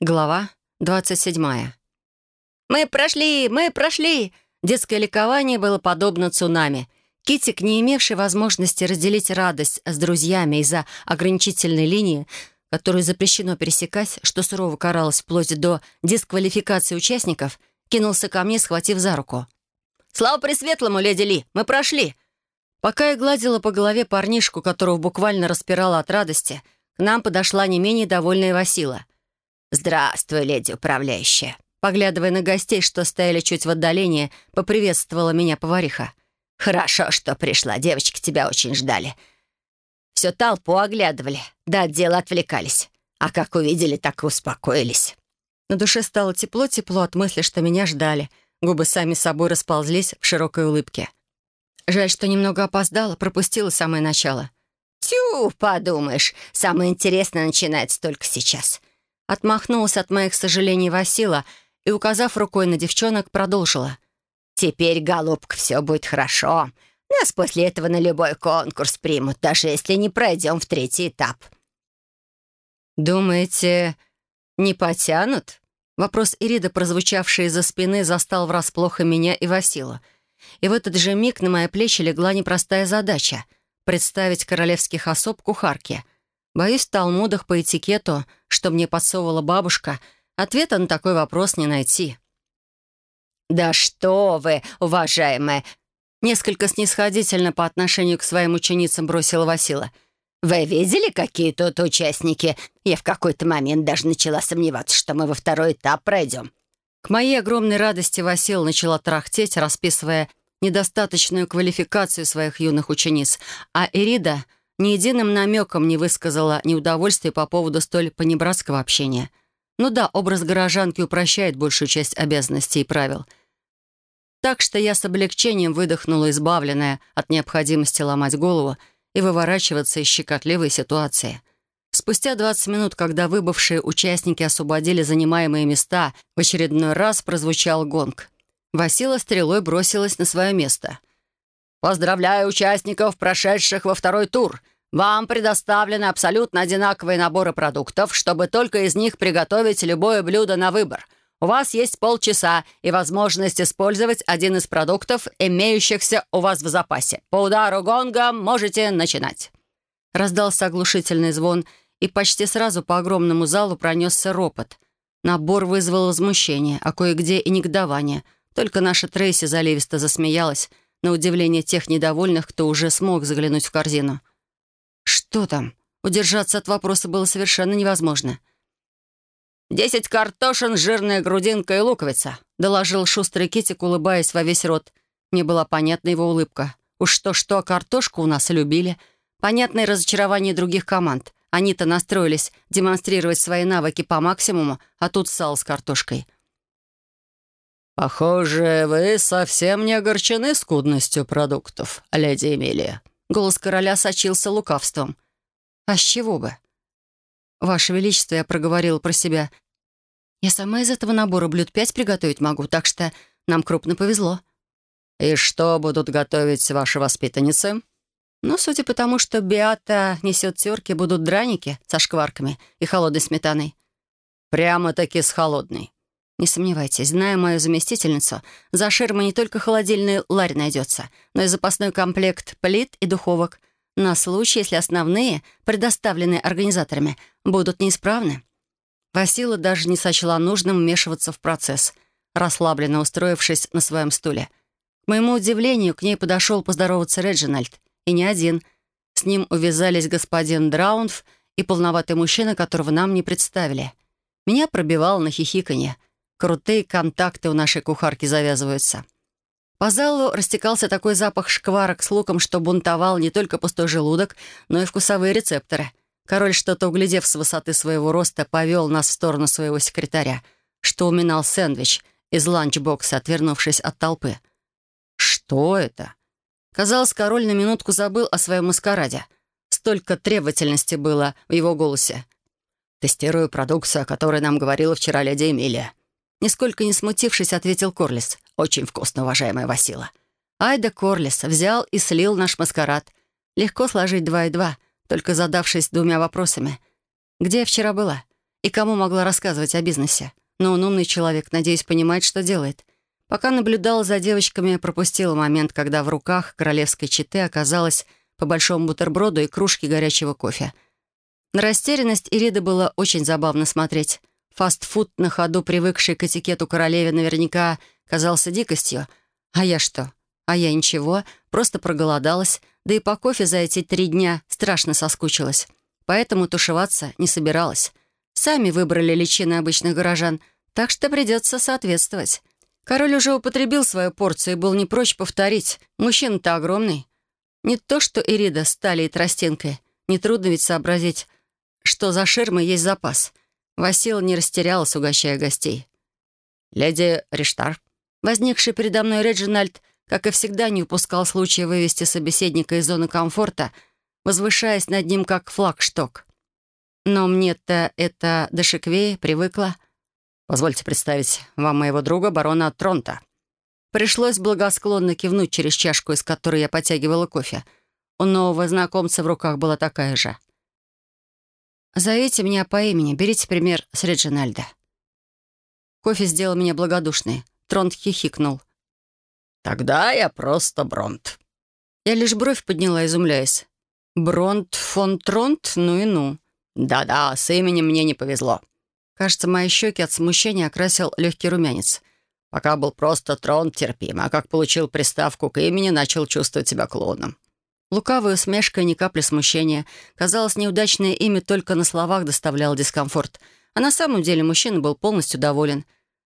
Глава 27. «Мы прошли! Мы прошли!» Детское ликование было подобно цунами. Китик, не имевший возможности разделить радость с друзьями из-за ограничительной линии, которую запрещено пересекать, что сурово каралось вплоть до дисквалификации участников, кинулся ко мне, схватив за руку. «Слава Пресветлому, леди Ли! Мы прошли!» Пока я гладила по голове парнишку, которого буквально распирала от радости, к нам подошла не менее довольная Васила. «Здравствуй, леди управляющая!» Поглядывая на гостей, что стояли чуть в отдалении, поприветствовала меня повариха. «Хорошо, что пришла. Девочки тебя очень ждали. Все толпу оглядывали, да от дела отвлекались. А как увидели, так и успокоились». На душе стало тепло-тепло от мысли, что меня ждали. Губы сами собой расползлись в широкой улыбке. Жаль, что немного опоздала, пропустила самое начало. «Тю, подумаешь, самое интересное начинается только сейчас. Отмахнулась от моих сожалений Васила и, указав рукой на девчонок, продолжила. «Теперь, голубка, все будет хорошо. Нас после этого на любой конкурс примут, даже если не пройдем в третий этап». «Думаете, не потянут?» Вопрос Ирида, прозвучавший из-за спины, застал врасплох и меня, и Васила. И в этот же миг на мои плечи легла непростая задача — представить королевских особ кухарке — Боюсь, в талмудах по этикету, что мне подсовывала бабушка, ответа на такой вопрос не найти. «Да что вы, уважаемая!» Несколько снисходительно по отношению к своим ученицам бросила Васила. «Вы видели, какие тут участники? Я в какой-то момент даже начала сомневаться, что мы во второй этап пройдем». К моей огромной радости Васила начала трахтеть, расписывая недостаточную квалификацию своих юных учениц, а Ирида — ни единым намеком не высказала неудовольствия по поводу столь понебратского общения. Ну да, образ горожанки упрощает большую часть обязанностей и правил. Так что я с облегчением выдохнула, избавленная от необходимости ломать голову и выворачиваться из щекотливой ситуации. Спустя 20 минут, когда выбывшие участники освободили занимаемые места, в очередной раз прозвучал гонг. Васила стрелой бросилась на свое место. «Поздравляю участников, прошедших во второй тур! Вам предоставлены абсолютно одинаковые наборы продуктов, чтобы только из них приготовить любое блюдо на выбор. У вас есть полчаса и возможность использовать один из продуктов, имеющихся у вас в запасе. По удару гонга можете начинать». Раздался оглушительный звон, и почти сразу по огромному залу пронесся ропот. Набор вызвал возмущение, а кое-где и негодование. Только наша Трейси заливисто засмеялась — на удивление тех недовольных, кто уже смог заглянуть в корзину. «Что там?» Удержаться от вопроса было совершенно невозможно. «Десять картошин, жирная грудинка и луковица», — доложил шустрый Китик, улыбаясь во весь рот. Мне была понятна его улыбка. Уж что-что, картошку у нас любили. Понятное разочарование других команд. Они-то настроились демонстрировать свои навыки по максимуму, а тут сал с картошкой — «Похоже, вы совсем не огорчены скудностью продуктов, леди Эмилия». Голос короля сочился лукавством. «А с чего бы?» «Ваше Величество», я проговорила про себя. «Я сама из этого набора блюд пять приготовить могу, так что нам крупно повезло». «И что будут готовить ваши воспитанницы?» «Ну, судя по тому, что Биата несет терки, будут драники со шкварками и холодной сметаной». «Прямо-таки с холодной». Не сомневайтесь, зная мою заместительницу, за ширмой не только холодильный ларь найдется, но и запасной комплект плит и духовок на случай, если основные, предоставленные организаторами, будут неисправны. Васила даже не сочла нужным вмешиваться в процесс, расслабленно устроившись на своем стуле. К моему удивлению, к ней подошел поздороваться Реджинальд, и не один. С ним увязались господин Драунф и полноватый мужчина, которого нам не представили. Меня пробивал на хихиканье — Крутые контакты у нашей кухарки завязываются. По залу растекался такой запах шкварок с луком, что бунтовал не только пустой желудок, но и вкусовые рецепторы. Король, что-то углядев с высоты своего роста, повел нас в сторону своего секретаря, что уминал сэндвич из ланчбокса, отвернувшись от толпы. «Что это?» Казалось, король на минутку забыл о своем маскараде. Столько требовательности было в его голосе. «Тестирую продукцию, о которой нам говорила вчера леди Эмилия. Нисколько не смутившись, ответил Корлис. «Очень вкусно, уважаемая Васила». Айда Корлис взял и слил наш маскарад. Легко сложить два и два, только задавшись двумя вопросами. «Где я вчера была?» И кому могла рассказывать о бизнесе? Но он умный человек, надеюсь, понимает, что делает. Пока наблюдала за девочками, пропустила момент, когда в руках королевской четы оказалась по большому бутерброду и кружке горячего кофе. На растерянность Ириды было очень забавно смотреть. Фастфуд, на ходу привыкший к этикету королеве, наверняка казался дикостью. А я что? А я ничего, просто проголодалась, да и по кофе за эти три дня страшно соскучилась. Поэтому тушеваться не собиралась. Сами выбрали личины обычных горожан, так что придется соответствовать. Король уже употребил свою порцию и был не прочь повторить. Мужчина-то огромный. Не то что Ирида с талией тростинкой. Нетрудно ведь сообразить, что за ширмой есть запас. Васил не растерялась, угощая гостей. «Леди Риштар». Возникший передо мной Реджинальд, как и всегда, не упускал случая вывести собеседника из зоны комфорта, возвышаясь над ним как флагшток. Но мне-то это дошиквее привыкла. Позвольте представить вам моего друга, барона Тронта». Пришлось благосклонно кивнуть через чашку, из которой я потягивала кофе. У нового знакомца в руках была такая же. «Зовите меня по имени, берите пример с Реджинальда». Кофе сделал меня благодушной. Тронт хихикнул. «Тогда я просто Бронт». Я лишь бровь подняла, изумляясь. «Бронт фон Тронт? Ну и ну». «Да-да, с именем мне не повезло. Кажется, мои щеки от смущения окрасил легкий румянец. Пока был просто трон терпим, а как получил приставку к имени, начал чувствовать себя клоуном. Лукавая усмешка и ни капли смущения. Казалось, неудачное имя только на словах доставляло дискомфорт. А на самом деле мужчина был полностью доволен.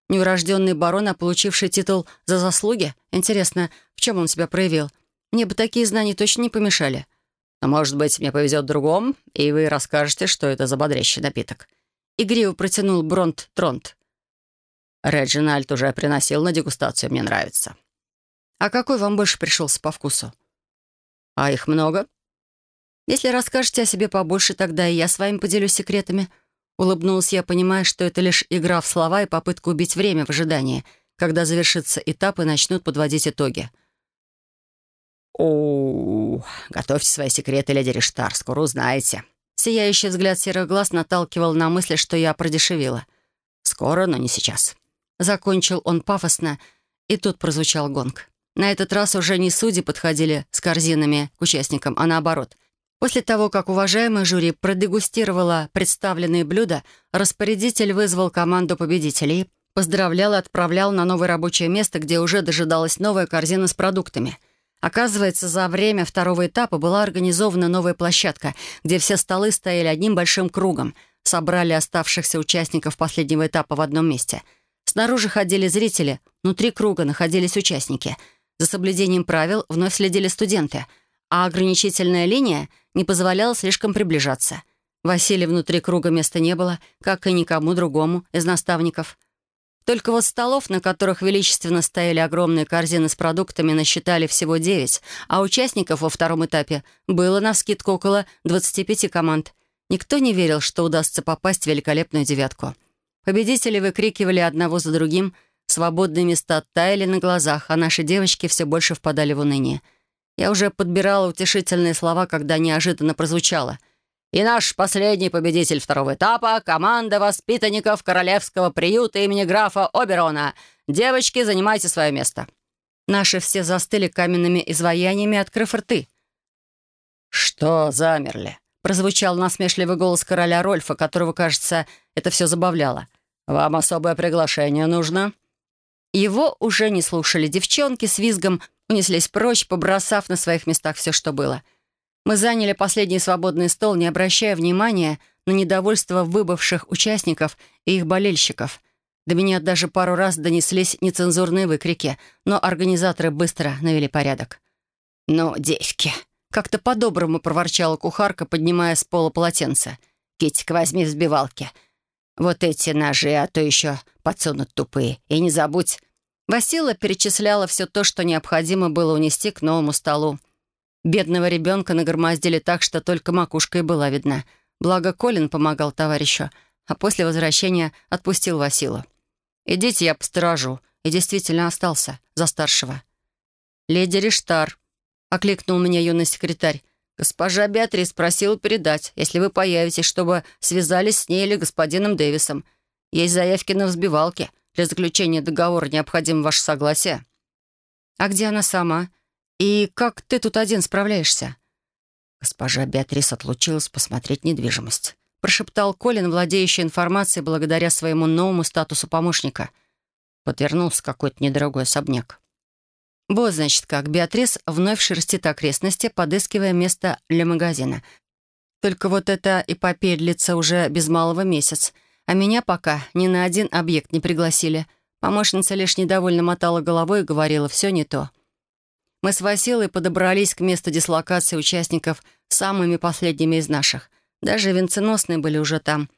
Неурожденный барон, а получивший титул за заслуги? Интересно, в чем он себя проявил? Мне бы такие знания точно не помешали. Но, может быть, мне повезет другом, и вы расскажете, что это за бодрящий напиток. Игриво протянул Бронт Тронт. «Реджинальд уже приносил на дегустацию, мне нравится». «А какой вам больше пришелся по вкусу?» «А их много?» «Если расскажете о себе побольше, тогда и я с вами поделюсь секретами». Улыбнулась я, понимая, что это лишь игра в слова и попытка убить время в ожидании, когда завершится этап и начнут подводить итоги. «О, готовьте свои секреты, леди Риштар, скоро узнаете», Сияющий взгляд серых глаз наталкивал на мысли, что я продешевила. «Скоро, но не сейчас». Закончил он пафосно, и тут прозвучал гонг. На этот раз уже не судьи подходили с корзинами к участникам, а наоборот. После того, как уважаемая жюри продегустировала представленные блюда, распорядитель вызвал команду победителей, поздравлял и отправлял на новое рабочее место, где уже дожидалась новая корзина с продуктами — Оказывается, за время второго этапа была организована новая площадка, где все столы стояли одним большим кругом, собрали оставшихся участников последнего этапа в одном месте. Снаружи ходили зрители, внутри круга находились участники. За соблюдением правил вновь следили студенты, а ограничительная линия не позволяла слишком приближаться. Василия внутри круга места не было, как и никому другому из наставников — только вот столов, на которых величественно стояли огромные корзины с продуктами, насчитали всего девять, а участников во втором этапе было навскидку около 25 команд. Никто не верил, что удастся попасть в великолепную девятку. Победители выкрикивали одного за другим, свободные места таяли на глазах, а наши девочки все больше впадали в уныние. Я уже подбирала утешительные слова, когда неожиданно прозвучало — и наш последний победитель второго этапа — команда воспитанников Королевского приюта имени графа Оберона. Девочки, занимайте свое место». Наши все застыли каменными изваяниями, открыв рты. «Что замерли?» — прозвучал насмешливый голос короля Рольфа, которого, кажется, это все забавляло. «Вам особое приглашение нужно?» Его уже не слушали. Девчонки с визгом унеслись прочь, побросав на своих местах все, что было — мы заняли последний свободный стол, не обращая внимания на недовольство выбывших участников и их болельщиков. До меня даже пару раз донеслись нецензурные выкрики, но организаторы быстро навели порядок. «Ну, девки!» — как-то по-доброму проворчала кухарка, поднимая с пола полотенце. «Китик, возьми взбивалки. Вот эти ножи, а то еще подсунут тупые. И не забудь...» Васила перечисляла все то, что необходимо было унести к новому столу. Бедного ребенка нагромоздили так, что только макушка и была видна. Благо Колин помогал товарищу, а после возвращения отпустил Василу. «Идите, я посторожу». И действительно остался за старшего. «Леди Риштар», — окликнул меня юный секретарь, Госпожа Беатрис просила передать, если вы появитесь, чтобы связались с ней или господином Дэвисом. Есть заявки на взбивалке. Для заключения договора необходимо ваше согласие». «А где она сама? И как ты тут один справляешься?» Госпожа Беатрис отлучилась посмотреть недвижимость. Прошептал Колин, владеющий информацией благодаря своему новому статусу помощника. Подвернулся какой-то недорогой особняк. Вот, значит, как Беатрис вновь шерстит окрестности, подыскивая место для магазина. Только вот эта эпопея длится уже без малого месяц, а меня пока ни на один объект не пригласили. Помощница лишь недовольно мотала головой и говорила «все не то». Мы с Василой подобрались к месту дислокации участников самыми последними из наших. Даже венценосные были уже там.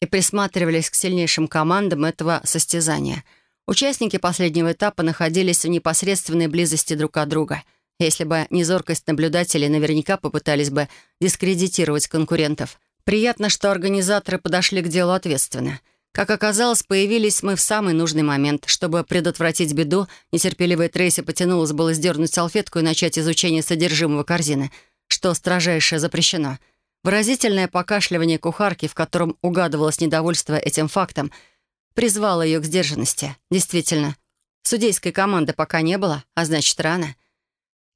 И присматривались к сильнейшим командам этого состязания — Участники последнего этапа находились в непосредственной близости друг от друга. Если бы не зоркость наблюдателей, наверняка попытались бы дискредитировать конкурентов. Приятно, что организаторы подошли к делу ответственно. Как оказалось, появились мы в самый нужный момент. Чтобы предотвратить беду, нетерпеливая Трейси потянулась было сдернуть салфетку и начать изучение содержимого корзины, что строжайше запрещено. Выразительное покашливание кухарки, в котором угадывалось недовольство этим фактом — призвала ее к сдержанности. Действительно, судейской команды пока не было, а значит, рано.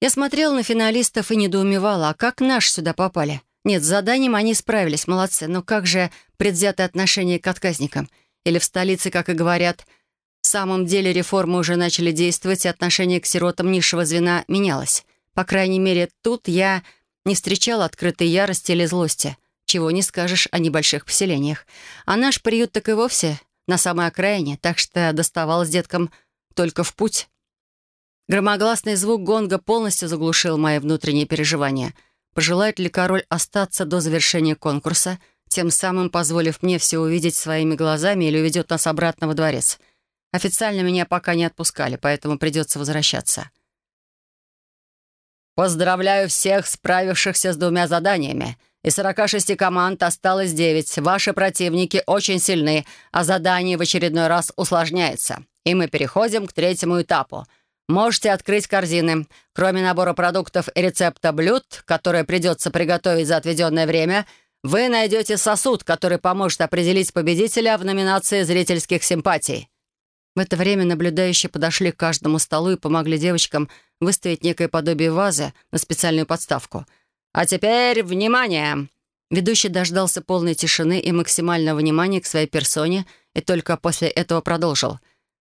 Я смотрела на финалистов и недоумевала, а как наши сюда попали? Нет, с заданием они справились, молодцы, но как же предвзятое отношение к отказникам? Или в столице, как и говорят, в самом деле реформы уже начали действовать, и отношение к сиротам низшего звена менялось. По крайней мере, тут я не встречала открытой ярости или злости. Чего не скажешь о небольших поселениях. А наш приют так и вовсе на самой окраине, так что доставалось деткам только в путь. Громогласный звук гонга полностью заглушил мои внутренние переживания. Пожелает ли король остаться до завершения конкурса, тем самым позволив мне все увидеть своими глазами или уведет нас обратно во дворец? Официально меня пока не отпускали, поэтому придется возвращаться. «Поздравляю всех справившихся с двумя заданиями. Из 46 команд осталось 9. Ваши противники очень сильны, а задание в очередной раз усложняется. И мы переходим к третьему этапу. Можете открыть корзины. Кроме набора продуктов и рецепта блюд, которые придется приготовить за отведенное время, вы найдете сосуд, который поможет определить победителя в номинации зрительских симпатий. В это время наблюдающие подошли к каждому столу и помогли девочкам выставить некое подобие вазы на специальную подставку — «А теперь внимание!» Ведущий дождался полной тишины и максимального внимания к своей персоне и только после этого продолжил.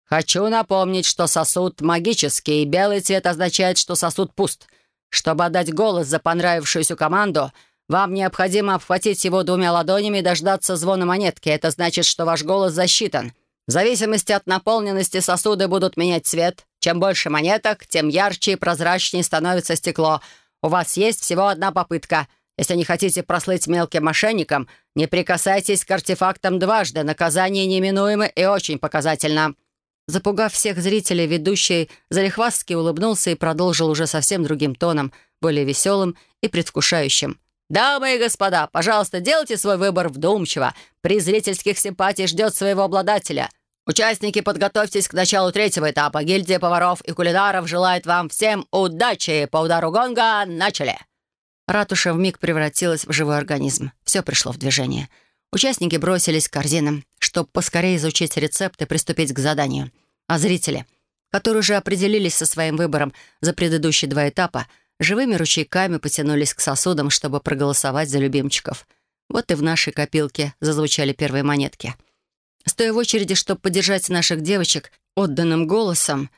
«Хочу напомнить, что сосуд магический, и белый цвет означает, что сосуд пуст. Чтобы отдать голос за понравившуюся команду, вам необходимо обхватить его двумя ладонями и дождаться звона монетки. Это значит, что ваш голос засчитан. В зависимости от наполненности сосуды будут менять цвет. Чем больше монеток, тем ярче и прозрачнее становится стекло — у вас есть всего одна попытка. Если не хотите прослыть мелким мошенником, не прикасайтесь к артефактам дважды. Наказание неминуемо и очень показательно». Запугав всех зрителей, ведущий залихвастски улыбнулся и продолжил уже совсем другим тоном, более веселым и предвкушающим. «Дамы и господа, пожалуйста, делайте свой выбор вдумчиво. При зрительских симпатий ждет своего обладателя. Участники, подготовьтесь к началу третьего этапа. Гильдия поваров и кулинаров желает вам всем удачи. По удару гонга начали!» Ратуша вмиг превратилась в живой организм. Все пришло в движение. Участники бросились к корзинам, чтобы поскорее изучить рецепт и приступить к заданию. А зрители, которые уже определились со своим выбором за предыдущие два этапа, живыми ручейками потянулись к сосудам, чтобы проголосовать за любимчиков. Вот и в нашей копилке зазвучали первые монетки — Стоя в очереди, чтобы поддержать наших девочек отданным голосом,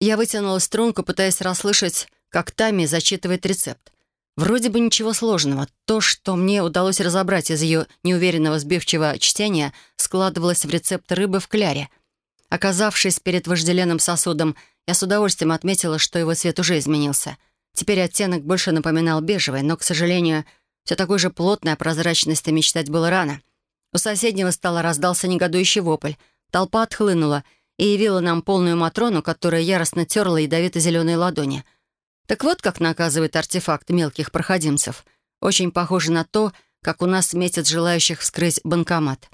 я вытянула струнку, пытаясь расслышать, как Тами зачитывает рецепт. Вроде бы ничего сложного. То, что мне удалось разобрать из ее неуверенного сбивчивого чтения, складывалось в рецепт рыбы в кляре. Оказавшись перед вожделенным сосудом, я с удовольствием отметила, что его цвет уже изменился. Теперь оттенок больше напоминал бежевый, но, к сожалению, все такой же плотной о прозрачности мечтать было рано. У соседнего стола раздался негодующий вопль. Толпа отхлынула и явила нам полную Матрону, которая яростно терла ядовито-зеленые ладони. Так вот как наказывает артефакт мелких проходимцев. Очень похоже на то, как у нас метят желающих вскрыть банкомат.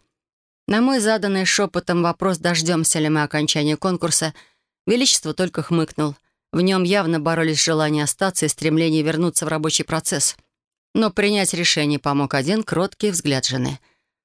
На мой заданный шепотом вопрос, дождемся ли мы окончания конкурса, Величество только хмыкнул. В нем явно боролись желание остаться и стремление вернуться в рабочий процесс. Но принять решение помог один кроткий взгляд жены.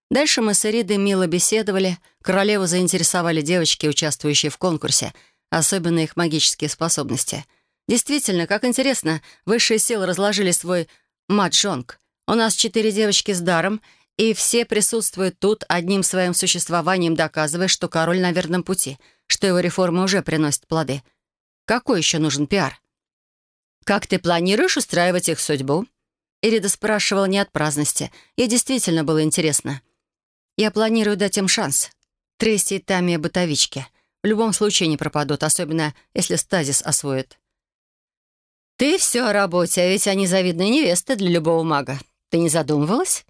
Дальше мы с Эридой мило беседовали. Королеву заинтересовали девочки, участвующие в конкурсе, особенно их магические способности. Действительно, как интересно, высшие силы разложили свой маджонг. У нас четыре девочки с даром, и все присутствуют тут, одним своим существованием доказывая, что король на верном пути, что его реформа уже приносит плоды — какой еще нужен пиар? «Как ты планируешь устраивать их судьбу?» Ирида спрашивала не от праздности. Ей действительно было интересно. «Я планирую дать им шанс. Тресси и Тамия бытовички. В любом случае не пропадут, особенно если стазис освоят». «Ты все о работе, а ведь они завидные невесты для любого мага. Ты не задумывалась?»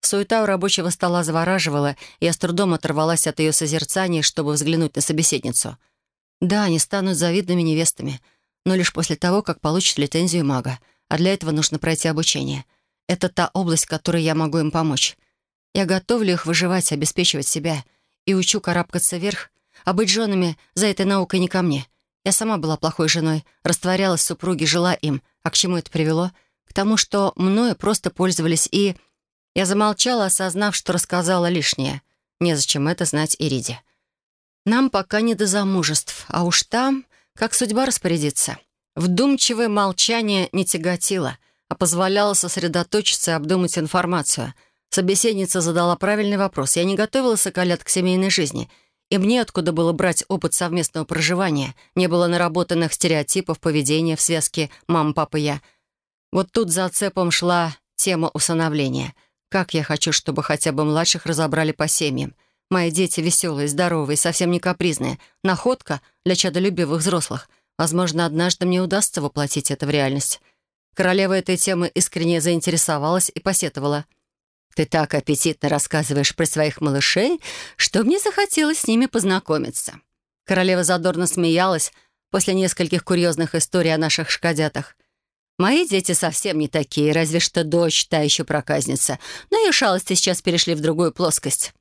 Суета у рабочего стола завораживала, и я с трудом оторвалась от ее созерцания, чтобы взглянуть на собеседницу — да, они станут завидными невестами, но лишь после того, как получат лицензию мага. А для этого нужно пройти обучение. Это та область, которой я могу им помочь. Я готовлю их выживать, обеспечивать себя и учу карабкаться вверх, а быть женами за этой наукой не ко мне. Я сама была плохой женой, растворялась в супруге, жила им. А к чему это привело? К тому, что мною просто пользовались и... Я замолчала, осознав, что рассказала лишнее. Незачем это знать Ириде. Нам пока не до замужеств, а уж там, как судьба распорядится. Вдумчивое молчание не тяготило, а позволяло сосредоточиться и обдумать информацию. Собеседница задала правильный вопрос. Я не готовила соколят к семейной жизни, и мне откуда было брать опыт совместного проживания. Не было наработанных стереотипов поведения в связке «мама, папа, я». Вот тут за цепом шла тема усыновления. Как я хочу, чтобы хотя бы младших разобрали по семьям. Мои дети веселые, здоровые, совсем не капризные. Находка для чадолюбивых взрослых. Возможно, однажды мне удастся воплотить это в реальность. Королева этой темы искренне заинтересовалась и посетовала. «Ты так аппетитно рассказываешь про своих малышей, что мне захотелось с ними познакомиться». Королева задорно смеялась после нескольких курьезных историй о наших шкодятах. «Мои дети совсем не такие, разве что дочь, та еще проказница. Но ее шалости сейчас перешли в другую плоскость».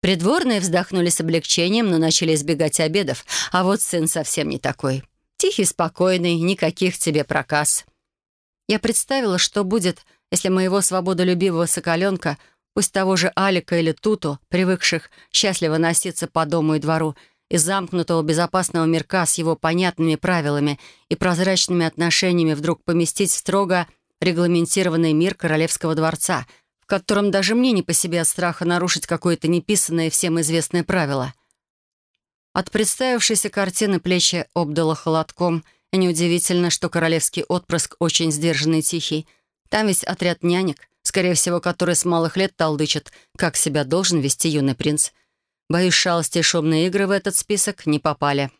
Придворные вздохнули с облегчением, но начали избегать обедов, а вот сын совсем не такой. Тихий, спокойный, никаких тебе проказ. Я представила, что будет, если моего свободолюбивого соколенка, пусть того же Алика или Туту, привыкших счастливо носиться по дому и двору, из замкнутого безопасного мирка с его понятными правилами и прозрачными отношениями вдруг поместить в строго регламентированный мир королевского дворца — в котором даже мне не по себе от страха нарушить какое-то неписанное всем известное правило. От представившейся картины плечи обдало холодком, и неудивительно, что королевский отпрыск очень сдержанный и тихий. Там ведь отряд нянек, скорее всего, который с малых лет толдычат, как себя должен вести юный принц. Боюсь, шалости и шумные игры в этот список не попали.